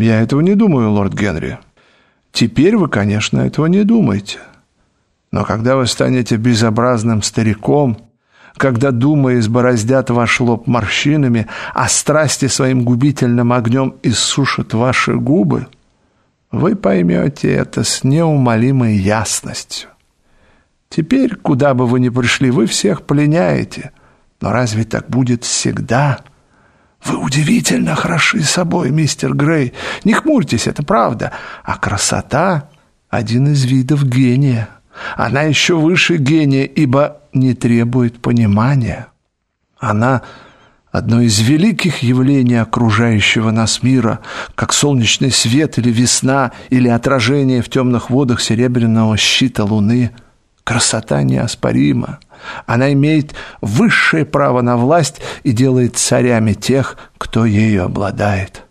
Я этого не думаю, лорд Генри. Теперь вы, конечно, этого не думаете. Но когда вы станете безобразным стариком, когда думы избороздят ваш лоб морщинами, а страсти своим губительным огнем иссушат ваши губы, вы поймете это с неумолимой ясностью. Теперь, куда бы вы ни пришли, вы всех пленяете. Но разве так будет всегда? Вы удивительно хороши собой, мистер Грей. Не хмурьтесь, это правда. А красота — один из видов гения. Она еще выше гения, ибо не требует понимания. Она — одно из великих явлений окружающего нас мира, как солнечный свет или весна, или отражение в темных водах серебряного щита луны — Красота неоспорима. Она имеет высшее право на власть и делает царями тех, кто ею обладает.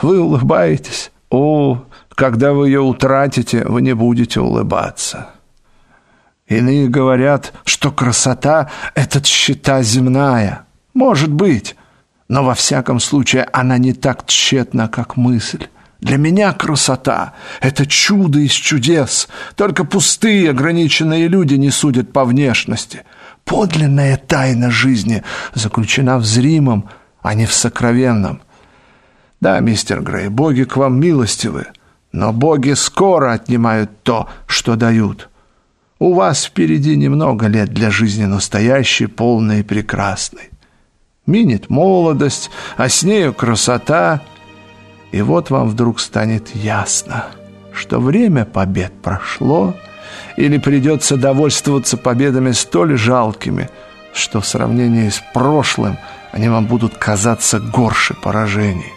Вы улыбаетесь? О, когда вы ее утратите, вы не будете улыбаться. Иные говорят, что красота — это тщета земная. Может быть, но во всяком случае она не так тщетна, как мысль. Для меня красота — это чудо из чудес. Только пустые, ограниченные люди не судят по внешности. Подлинная тайна жизни заключена в зримом, а не в сокровенном. Да, мистер Грей, боги к вам милостивы, но боги скоро отнимают то, что дают. У вас впереди немного лет для жизни настоящей, полной и прекрасной. Минет молодость, а с нею красота — и вот вам вдруг станет ясно, что время побед прошло, или придется довольствоваться победами столь жалкими, что в сравнении с прошлым они вам будут казаться горше поражений.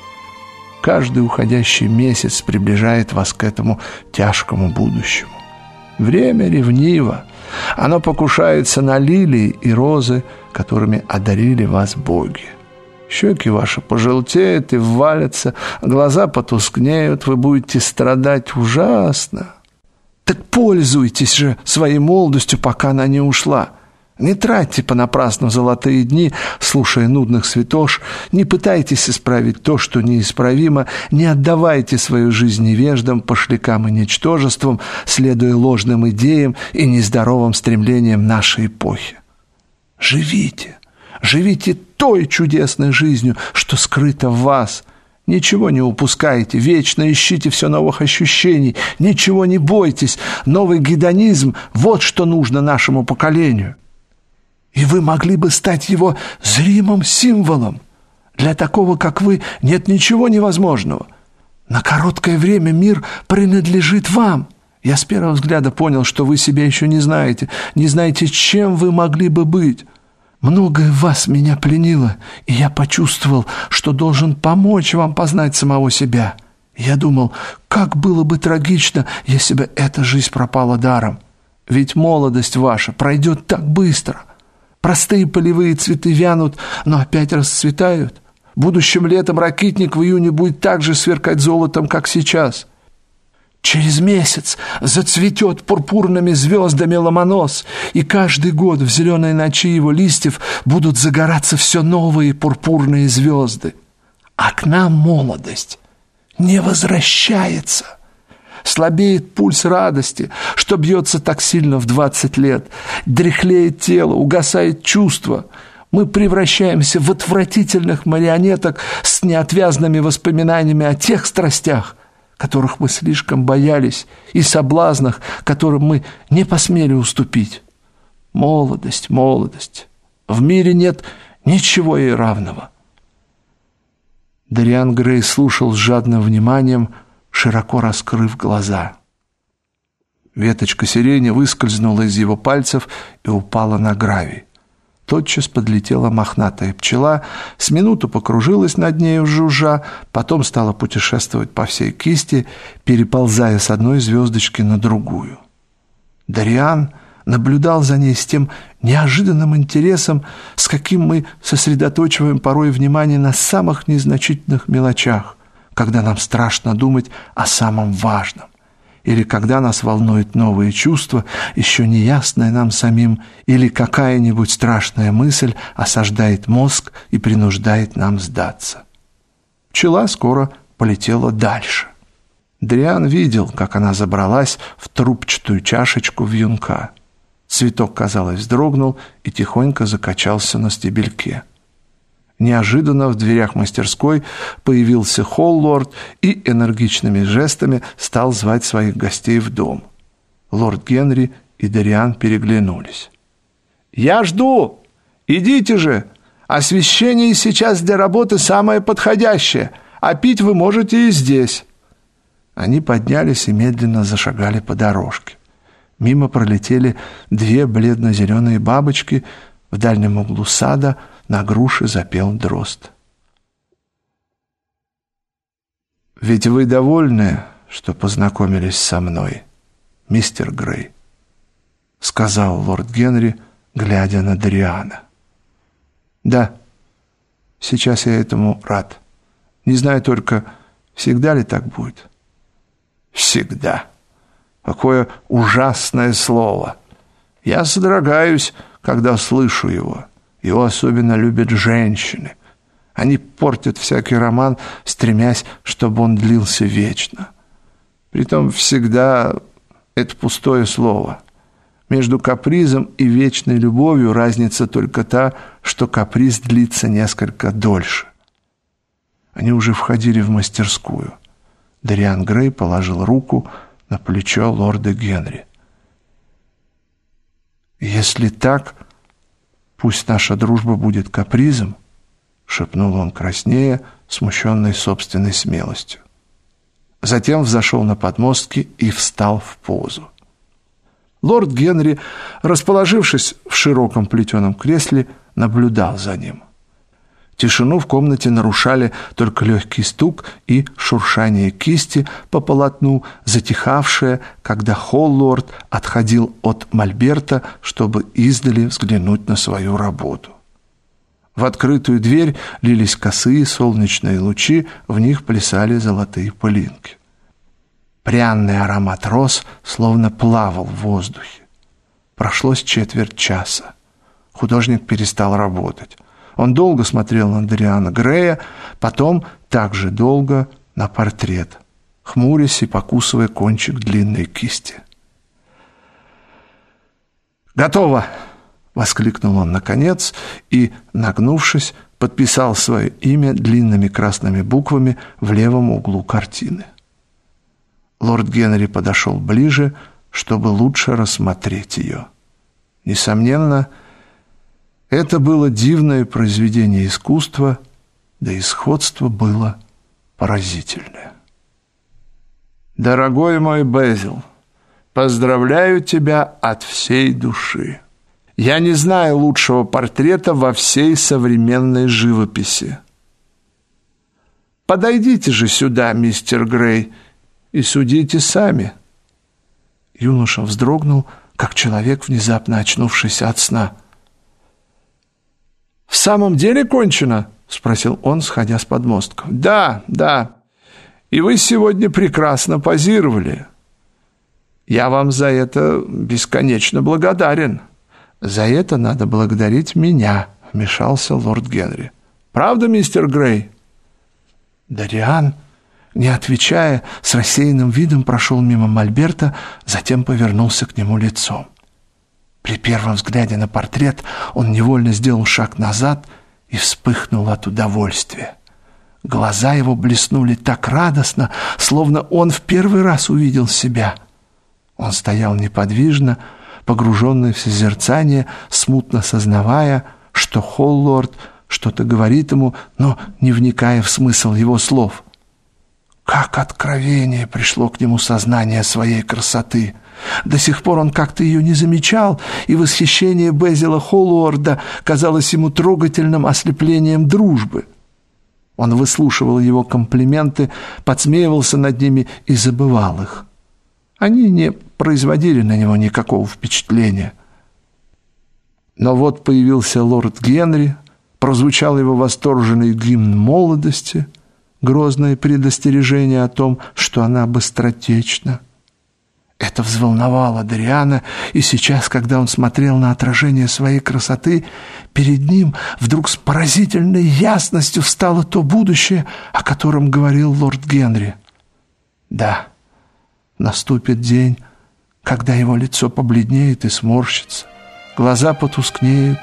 Каждый уходящий месяц приближает вас к этому тяжкому будущему. Время ревниво. Оно покушается на лилии и розы, которыми одарили вас боги. Щеки ваши пожелтеют и ввалятся, глаза потускнеют, вы будете страдать ужасно. Так пользуйтесь же своей молодостью, пока она не ушла. Не тратьте понапрасну золотые дни, слушая нудных святош, не пытайтесь исправить то, что неисправимо, не отдавайте свою жизнь невеждам, пошлякам и ничтожествам, следуя ложным идеям и нездоровым стремлениям нашей эпохи. Живите, Живите той чудесной жизнью, что скрыто в вас. Ничего не упускайте, вечно ищите все новых ощущений, ничего не бойтесь. Новый гедонизм – вот что нужно нашему поколению. И вы могли бы стать его зримым символом. Для такого, как вы, нет ничего невозможного. На короткое время мир принадлежит вам. Я с первого взгляда понял, что вы себя еще не знаете, не знаете, чем вы могли бы быть. Многое в вас меня пленило, и я почувствовал, что должен помочь вам познать самого себя. Я думал, как было бы трагично, если бы эта жизнь пропала даром. Ведь молодость ваша пройдет так быстро. Простые полевые цветы вянут, но опять расцветают. Будущим летом ракитник в июне будет так же сверкать золотом, как сейчас. Через месяц зацветет пурпурными звездами ломонос, и каждый год в зеленой ночи его листьев будут загораться все новые пурпурные звезды. А к нам молодость не возвращается. Слабеет пульс радости, что бьется так сильно в двадцать лет. Дряхлеет тело, угасает чувство. Мы превращаемся в отвратительных марионеток с неотвязными воспоминаниями о тех страстях, которых мы слишком боялись, и соблазнах, которым мы не посмели уступить. Молодость, молодость. В мире нет ничего ей равного. Дариан Грей слушал с жадным вниманием, широко раскрыв глаза. Веточка сирени выскользнула из его пальцев и упала на гравий. Тотчас подлетела мохнатая пчела, с минуту покружилась над нею жужжа, потом стала путешествовать по всей кисти, переползая с одной звездочки на другую. Дариан наблюдал за ней с тем неожиданным интересом, с каким мы сосредоточиваем порой внимание на самых незначительных мелочах, когда нам страшно думать о самом важном или когда нас волнуют новые чувства, еще неясные нам самим, или какая-нибудь страшная мысль осаждает мозг и принуждает нам сдаться. Пчела скоро полетела дальше. Дриан видел, как она забралась в трубчатую чашечку вьюнка. Цветок, казалось, вздрогнул и тихонько закачался на стебельке. Неожиданно в дверях мастерской появился Холлорд и энергичными жестами стал звать своих гостей в дом. Лорд Генри и Дариан переглянулись. «Я жду! Идите же! Освещение сейчас для работы самое подходящее, а пить вы можете и здесь!» Они поднялись и медленно зашагали по дорожке. Мимо пролетели две бледно-зеленые бабочки, в дальнем углу сада на груше запел дрозд. «Ведь вы довольны, что познакомились со мной, мистер Грей?» — сказал лорд Генри, глядя на Дариана. «Да, сейчас я этому рад. Не знаю только, всегда ли так будет». «Всегда». Какое ужасное слово! Я содрогаюсь, когда слышу его. Его особенно любят женщины. Они портят всякий роман, стремясь, чтобы он длился вечно. Притом всегда это пустое слово. Между капризом и вечной любовью разница только та, что каприз длится несколько дольше. Они уже входили в мастерскую. Дариан Грей положил руку на плечо лорда Генри. «Если так, пусть наша дружба будет капризом», — шепнул он краснее, смущенный собственной смелостью. Затем взошел на подмостки и встал в позу. Лорд Генри, расположившись в широком плетеном кресле, наблюдал за ним. Тишину в комнате нарушали только легкий стук и шуршание кисти по полотну, затихавшее, когда Холлорд отходил от Мольберта, чтобы издали взглянуть на свою работу. В открытую дверь лились косые солнечные лучи, в них плясали золотые пылинки. Пряный аромат роз словно плавал в воздухе. Прошлось четверть часа. Художник перестал работать. Он долго смотрел на Дариана Грея, потом также долго на портрет, хмурясь и покусывая кончик длинной кисти. «Готово!» — воскликнул он наконец и, нагнувшись, подписал свое имя длинными красными буквами в левом углу картины. Лорд Генри подошел ближе, чтобы лучше рассмотреть ее. Несомненно, — это было дивное произведение искусства, да и сходство было поразительное. Дорогой мой Безил, поздравляю тебя от всей души. Я не знаю лучшего портрета во всей современной живописи. Подойдите же сюда, мистер Грей, и судите сами. Юноша вздрогнул, как человек, внезапно очнувшийся от сна – «В самом деле кончено?» — спросил он, сходя с подмостков. «Да, да. И вы сегодня прекрасно позировали. Я вам за это бесконечно благодарен. За это надо благодарить меня», — вмешался лорд Генри. «Правда, мистер Грей?» Дариан, не отвечая, с рассеянным видом прошел мимо Мольберта, затем повернулся к нему лицом. При первом взгляде на портрет он невольно сделал шаг назад и вспыхнул от удовольствия. Глаза его блеснули так радостно, словно он в первый раз увидел себя. Он стоял неподвижно, погруженный в созерцание, смутно сознавая, что Холлорд что-то говорит ему, но не вникая в смысл его слов. Как откровение пришло к нему сознание своей красоты — до сих пор он как-то ее не замечал, и восхищение Безила Холлорда казалось ему трогательным ослеплением дружбы. Он выслушивал его комплименты, подсмеивался над ними и забывал их. Они не производили на него никакого впечатления. Но вот появился лорд Генри, прозвучал его восторженный гимн молодости, грозное предостережение о том, что она быстротечна. Это взволновало Дариана, и сейчас, когда он смотрел на отражение своей красоты, перед ним вдруг с поразительной ясностью встало то будущее, о котором говорил лорд Генри. Да, наступит день, когда его лицо побледнеет и сморщится, глаза потускнеют,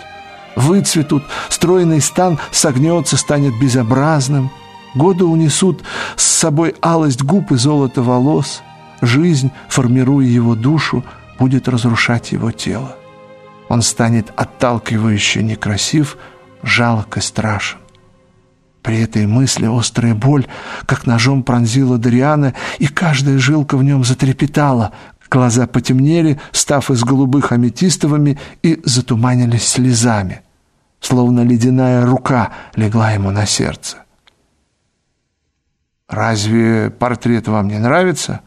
выцветут, стройный стан согнется, станет безобразным, годы унесут с собой алость губ и золото волос — Жизнь, формируя его душу, будет разрушать его тело. Он станет отталкивающе некрасив, жалок и страшен. При этой мысли острая боль, как ножом пронзила Дариана, и каждая жилка в нем затрепетала. Глаза потемнели, став из голубых аметистовыми, и затуманились слезами. Словно ледяная рука легла ему на сердце. «Разве портрет вам не нравится?»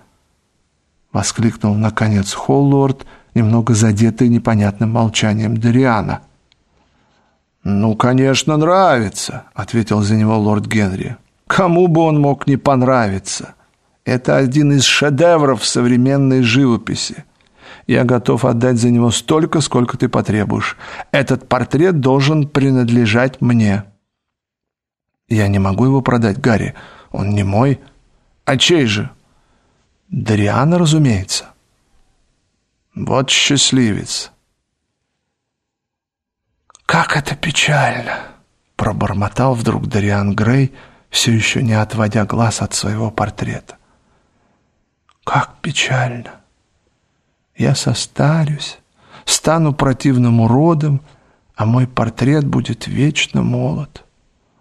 Воскликнул наконец Холлорд, немного задетый непонятным молчанием Дариана. «Ну, конечно, нравится», — ответил за него лорд Генри. «Кому бы он мог не понравиться? Это один из шедевров современной живописи. Я готов отдать за него столько, сколько ты потребуешь. Этот портрет должен принадлежать мне». «Я не могу его продать, Гарри. Он не мой. А чей же?» Дариана, разумеется. Вот счастливец. Как это печально, пробормотал вдруг Дариан Грей, все еще не отводя глаз от своего портрета. Как печально. Я состарюсь, стану противным уродом, а мой портрет будет вечно молод.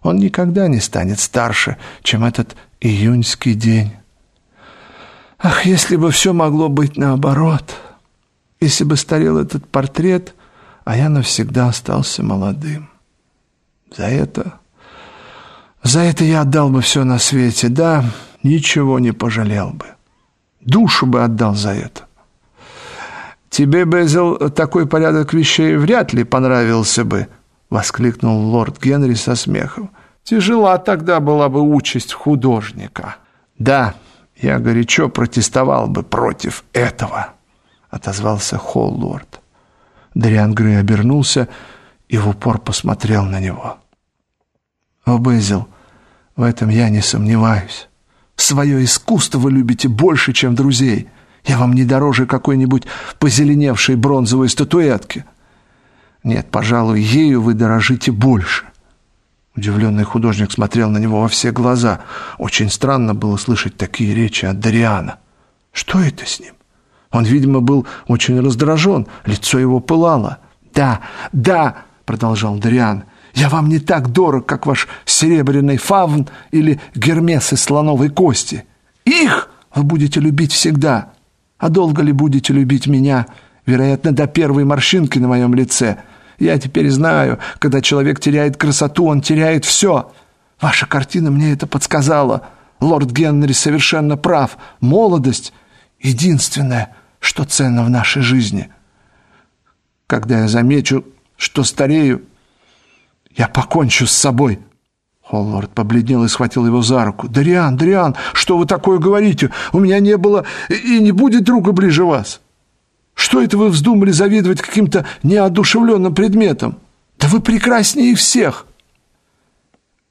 Он никогда не станет старше, чем этот июньский день. Ах, если бы все могло быть наоборот. Если бы старел этот портрет, а я навсегда остался молодым. За это... За это я отдал бы все на свете, да, ничего не пожалел бы. Душу бы отдал за это. Тебе, Безил, такой порядок вещей вряд ли понравился бы, воскликнул лорд Генри со смехом. Тяжела тогда была бы участь художника. Да, я горячо протестовал бы против этого, отозвался Холлорд. Дариан Грей обернулся и в упор посмотрел на него. О, Безил, в этом я не сомневаюсь. Свое искусство вы любите больше, чем друзей. Я вам не дороже какой-нибудь позеленевшей бронзовой статуэтки. Нет, пожалуй, ею вы дорожите больше. Удивленный художник смотрел на него во все глаза. Очень странно было слышать такие речи от Дариана. Что это с ним? Он, видимо, был очень раздражен, лицо его пылало. «Да, да!» — продолжал Дариан. «Я вам не так дорог, как ваш серебряный фавн или гермес из слоновой кости. Их вы будете любить всегда. А долго ли будете любить меня? Вероятно, до первой морщинки на моем лице». Я теперь знаю, когда человек теряет красоту, он теряет все. Ваша картина мне это подсказала. Лорд Генри совершенно прав. Молодость — единственное, что ценно в нашей жизни. Когда я замечу, что старею, я покончу с собой». Холлорд побледнел и схватил его за руку. «Дариан, Дариан, что вы такое говорите? У меня не было и не будет друга ближе вас». Что это вы вздумали завидовать каким-то неодушевленным предметам? Да вы прекраснее всех!»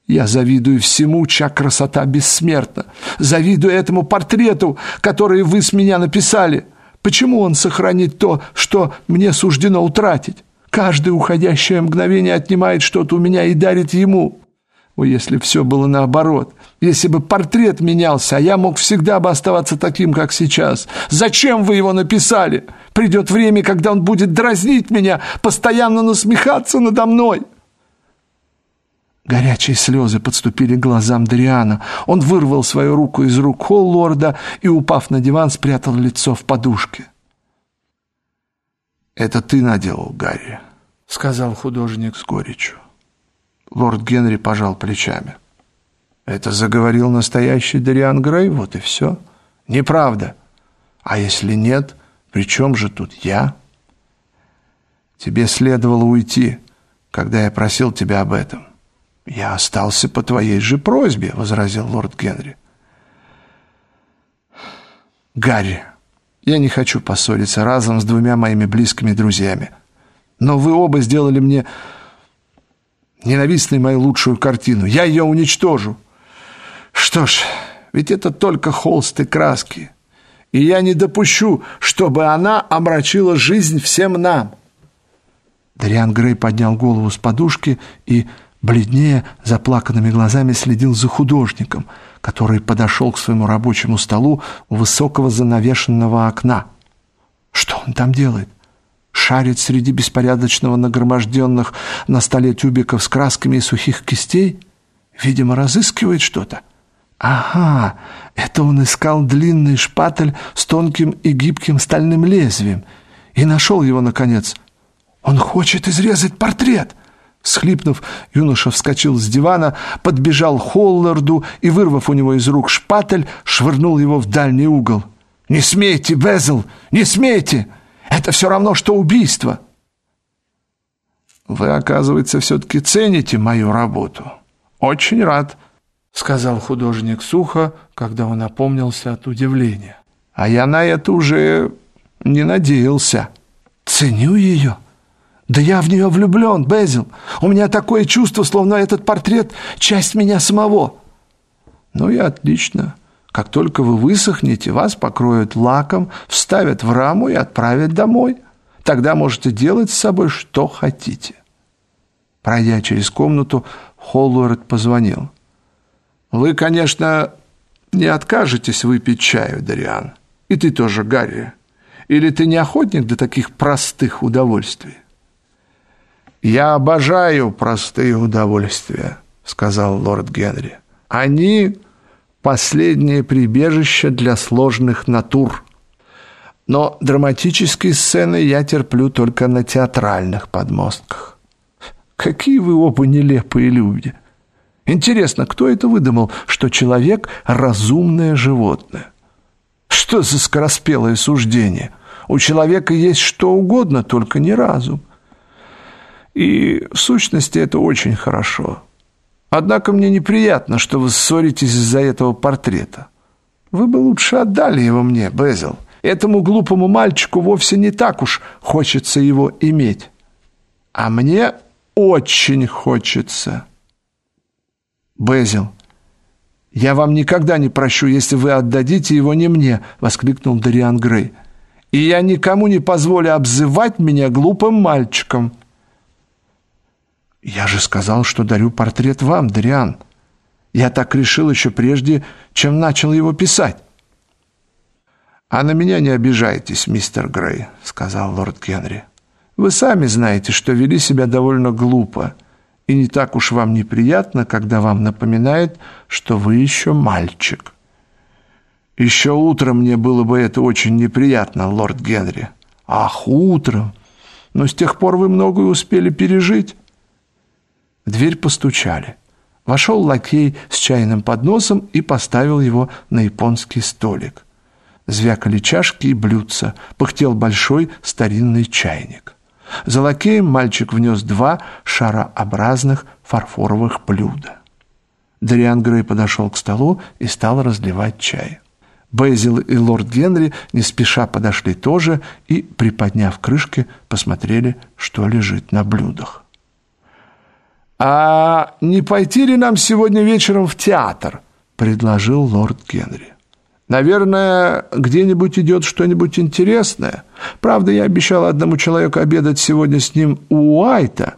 Я завидую всему, чья красота бессмертна. Завидую этому портрету, который вы с меня написали. Почему он сохранит то, что мне суждено утратить? Каждое уходящее мгновение отнимает что-то у меня и дарит ему. О, если все было наоборот, если бы портрет менялся, а я мог всегда бы оставаться таким, как сейчас. Зачем вы его написали? Придет время, когда он будет дразнить меня, постоянно насмехаться надо мной. Горячие слезы подступили к глазам Дариана. Он вырвал свою руку из рук Холлорда и, упав на диван, спрятал лицо в подушке. «Это ты наделал, Гарри», — сказал художник с горечью. Лорд Генри пожал плечами. Это заговорил настоящий Дариан Грей, вот и все. Неправда. А если нет, при чем же тут я? Тебе следовало уйти, когда я просил тебя об этом. Я остался по твоей же просьбе, возразил лорд Генри. Гарри, Я не хочу поссориться разом с двумя моими близкими друзьями. Но вы оба сделали мне ненавистной мою лучшую картину. Я ее уничтожу. Что ж, ведь это только холст и краски. И я не допущу, чтобы она омрачила жизнь всем нам. Дариан Грей поднял голову с подушки и, бледнее, заплаканными глазами следил за художником, который подошел к своему рабочему столу у высокого занавешенного окна. Что он там делает? Шарит среди беспорядочного нагроможденных на столе тюбиков с красками и сухих кистей? Видимо, разыскивает что-то. Ага, это он искал длинный шпатель с тонким и гибким стальным лезвием и нашел его, наконец. Он хочет изрезать портрет. Схлипнув, юноша вскочил с дивана, подбежал Холларду и, вырвав у него из рук шпатель, швырнул его в дальний угол. «Не смейте, Безл, не смейте! Это все равно, что убийство!» «Вы, оказывается, все-таки цените мою работу. Очень рад», — сказал художник сухо, когда он опомнился от удивления. «А я на это уже не надеялся. Ценю ее». Да я в нее влюблен, Безил. У меня такое чувство, словно этот портрет — часть меня самого. Ну и отлично. Как только вы высохнете, вас покроют лаком, вставят в раму и отправят домой. Тогда можете делать с собой что хотите. Пройдя через комнату, Холлуэрт позвонил. «Вы, конечно, не откажетесь выпить чаю, Дариан. И ты тоже, Гарри. Или ты не охотник до таких простых удовольствий?» «Я обожаю простые удовольствия», — сказал лорд Генри. «Они — последнее прибежище для сложных натур. Но драматические сцены я терплю только на театральных подмостках. Какие вы оба нелепые люди! Интересно, кто это выдумал, что человек — разумное животное? Что за скороспелое суждение? У человека есть что угодно, только не разум». И в сущности это очень хорошо. Однако мне неприятно, что вы ссоритесь из-за этого портрета. Вы бы лучше отдали его мне, Безил. Этому глупому мальчику вовсе не так уж хочется его иметь. А мне очень хочется. Безил, я вам никогда не прощу, если вы отдадите его не мне, воскликнул Дариан Грей. И я никому не позволю обзывать меня глупым мальчиком. «Я же сказал, что дарю портрет вам, Дриан. Я так решил еще прежде, чем начал его писать». «А на меня не обижайтесь, мистер Грей», — сказал лорд Генри. «Вы сами знаете, что вели себя довольно глупо, и не так уж вам неприятно, когда вам напоминает, что вы еще мальчик». «Еще утром мне было бы это очень неприятно, лорд Генри». «Ах, утром! Но с тех пор вы многое успели пережить». В дверь постучали. Вошел лакей с чайным подносом и поставил его на японский столик. Звякали чашки и блюдца, пыхтел большой старинный чайник. За лакеем мальчик внес два шарообразных фарфоровых блюда. Дариан Грей подошел к столу и стал разливать чай. Бейзил и лорд Генри не спеша подошли тоже и, приподняв крышки, посмотрели, что лежит на блюдах. «А не пойти ли нам сегодня вечером в театр?» – предложил лорд Генри. «Наверное, где-нибудь идет что-нибудь интересное. Правда, я обещал одному человеку обедать сегодня с ним у Уайта,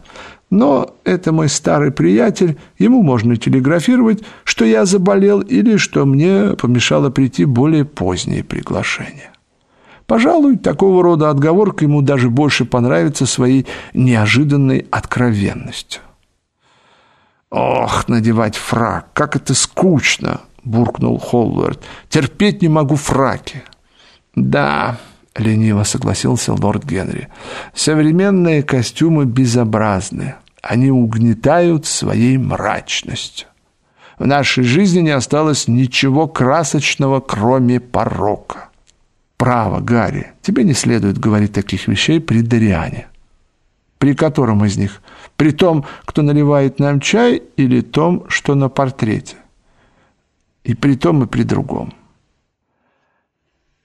но это мой старый приятель, ему можно телеграфировать, что я заболел или что мне помешало прийти более позднее приглашение». Пожалуй, такого рода отговорка ему даже больше понравится своей неожиданной откровенностью. «Ох, надевать фрак, как это скучно!» — буркнул Холлуэрт. «Терпеть не могу фраки». «Да», — лениво согласился лорд Генри, «современные костюмы безобразны. Они угнетают своей мрачностью. В нашей жизни не осталось ничего красочного, кроме порока. Право, Гарри, тебе не следует говорить таких вещей при Дариане». При котором из них? При том, кто наливает нам чай, или том, что на портрете? И при том, и при другом.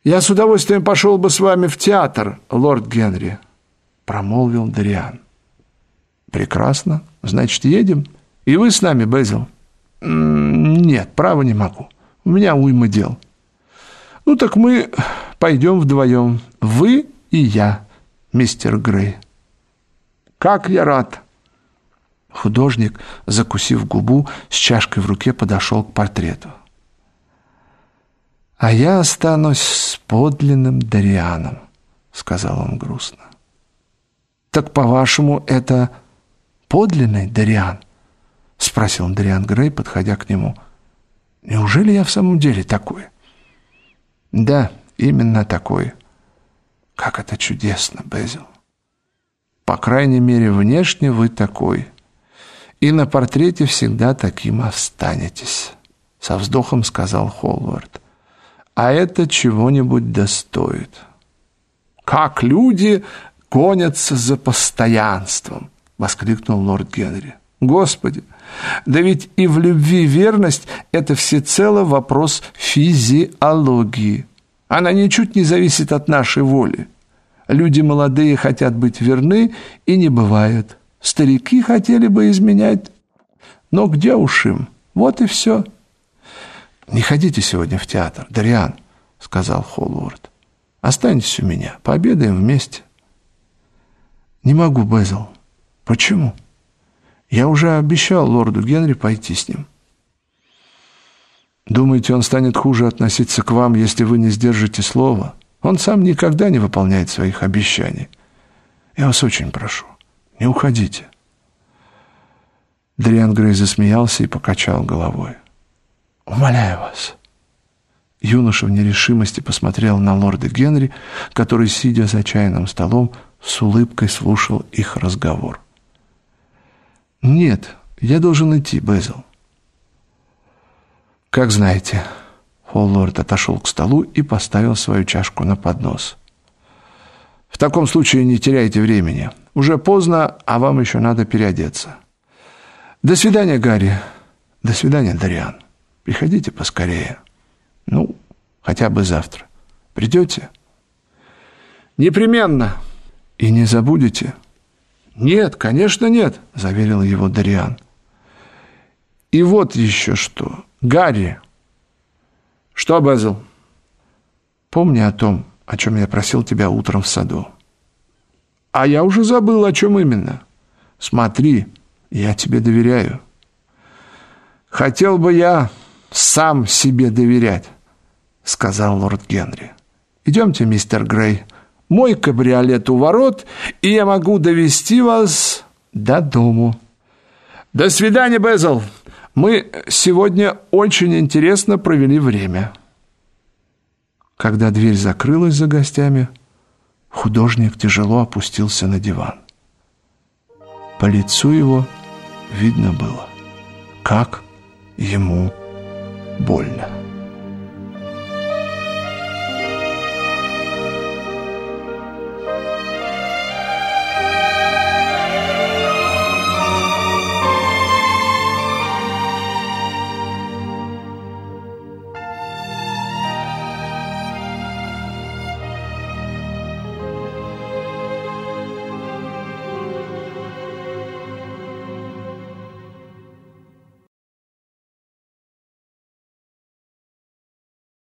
«Я с удовольствием пошел бы с вами в театр, лорд Генри», — промолвил Дариан. «Прекрасно. Значит, едем. И вы с нами, Безил?» «Нет, право не могу. У меня уйма дел». «Ну так мы пойдем вдвоем. Вы и я, мистер Грей». «Как я рад!» Художник, закусив губу, с чашкой в руке подошел к портрету. «А я останусь с подлинным Дарианом», — сказал он грустно. «Так, по-вашему, это подлинный Дариан?» — спросил Дариан Грей, подходя к нему. «Неужели я в самом деле такой?» «Да, именно такой». «Как это чудесно, Безил!» «По крайней мере, внешне вы такой. И на портрете всегда таким останетесь», — со вздохом сказал Холвард а это чего-нибудь достоит. «Как люди гонятся за постоянством!» — воскликнул лорд Генри. «Господи, да ведь и в любви верность — это всецело вопрос физиологии. Она ничуть не зависит от нашей воли. Люди молодые хотят быть верны и не бывают. Старики хотели бы изменять, но где уж им? Вот и все». «Не ходите сегодня в театр, Дариан», — сказал Холлворд. «Останьтесь у меня, пообедаем вместе». «Не могу, Безил». «Почему?» «Я уже обещал лорду Генри пойти с ним». «Думаете, он станет хуже относиться к вам, если вы не сдержите слова? Он сам никогда не выполняет своих обещаний. Я вас очень прошу, не уходите». Дриан Грей засмеялся и покачал головой. Умоляю вас». Юноша в нерешимости посмотрел на лорда Генри, который, сидя за чайным столом, с улыбкой слушал их разговор. «Нет, я должен идти, Безил». «Как знаете». Холлорд отошел к столу и поставил свою чашку на поднос. «В таком случае не теряйте времени. Уже поздно, а вам еще надо переодеться. До свидания, Гарри. До свидания, Дариан». Приходите поскорее. Ну, хотя бы завтра. Придете? Непременно. И не забудете? Нет, конечно, нет, заверил его Дариан. И вот еще что. Гарри. Что, Безил? Помни о том, о чем я просил тебя утром в саду. А я уже забыл, о чем именно. Смотри, я тебе доверяю. Хотел бы я сам себе доверять», — сказал лорд Генри. «Идемте, мистер Грей. Мой кабриолет у ворот, и я могу довести вас до дому». «До свидания, Безл. Мы сегодня очень интересно провели время». Когда дверь закрылась за гостями, художник тяжело опустился на диван. По лицу его видно было, как ему больно.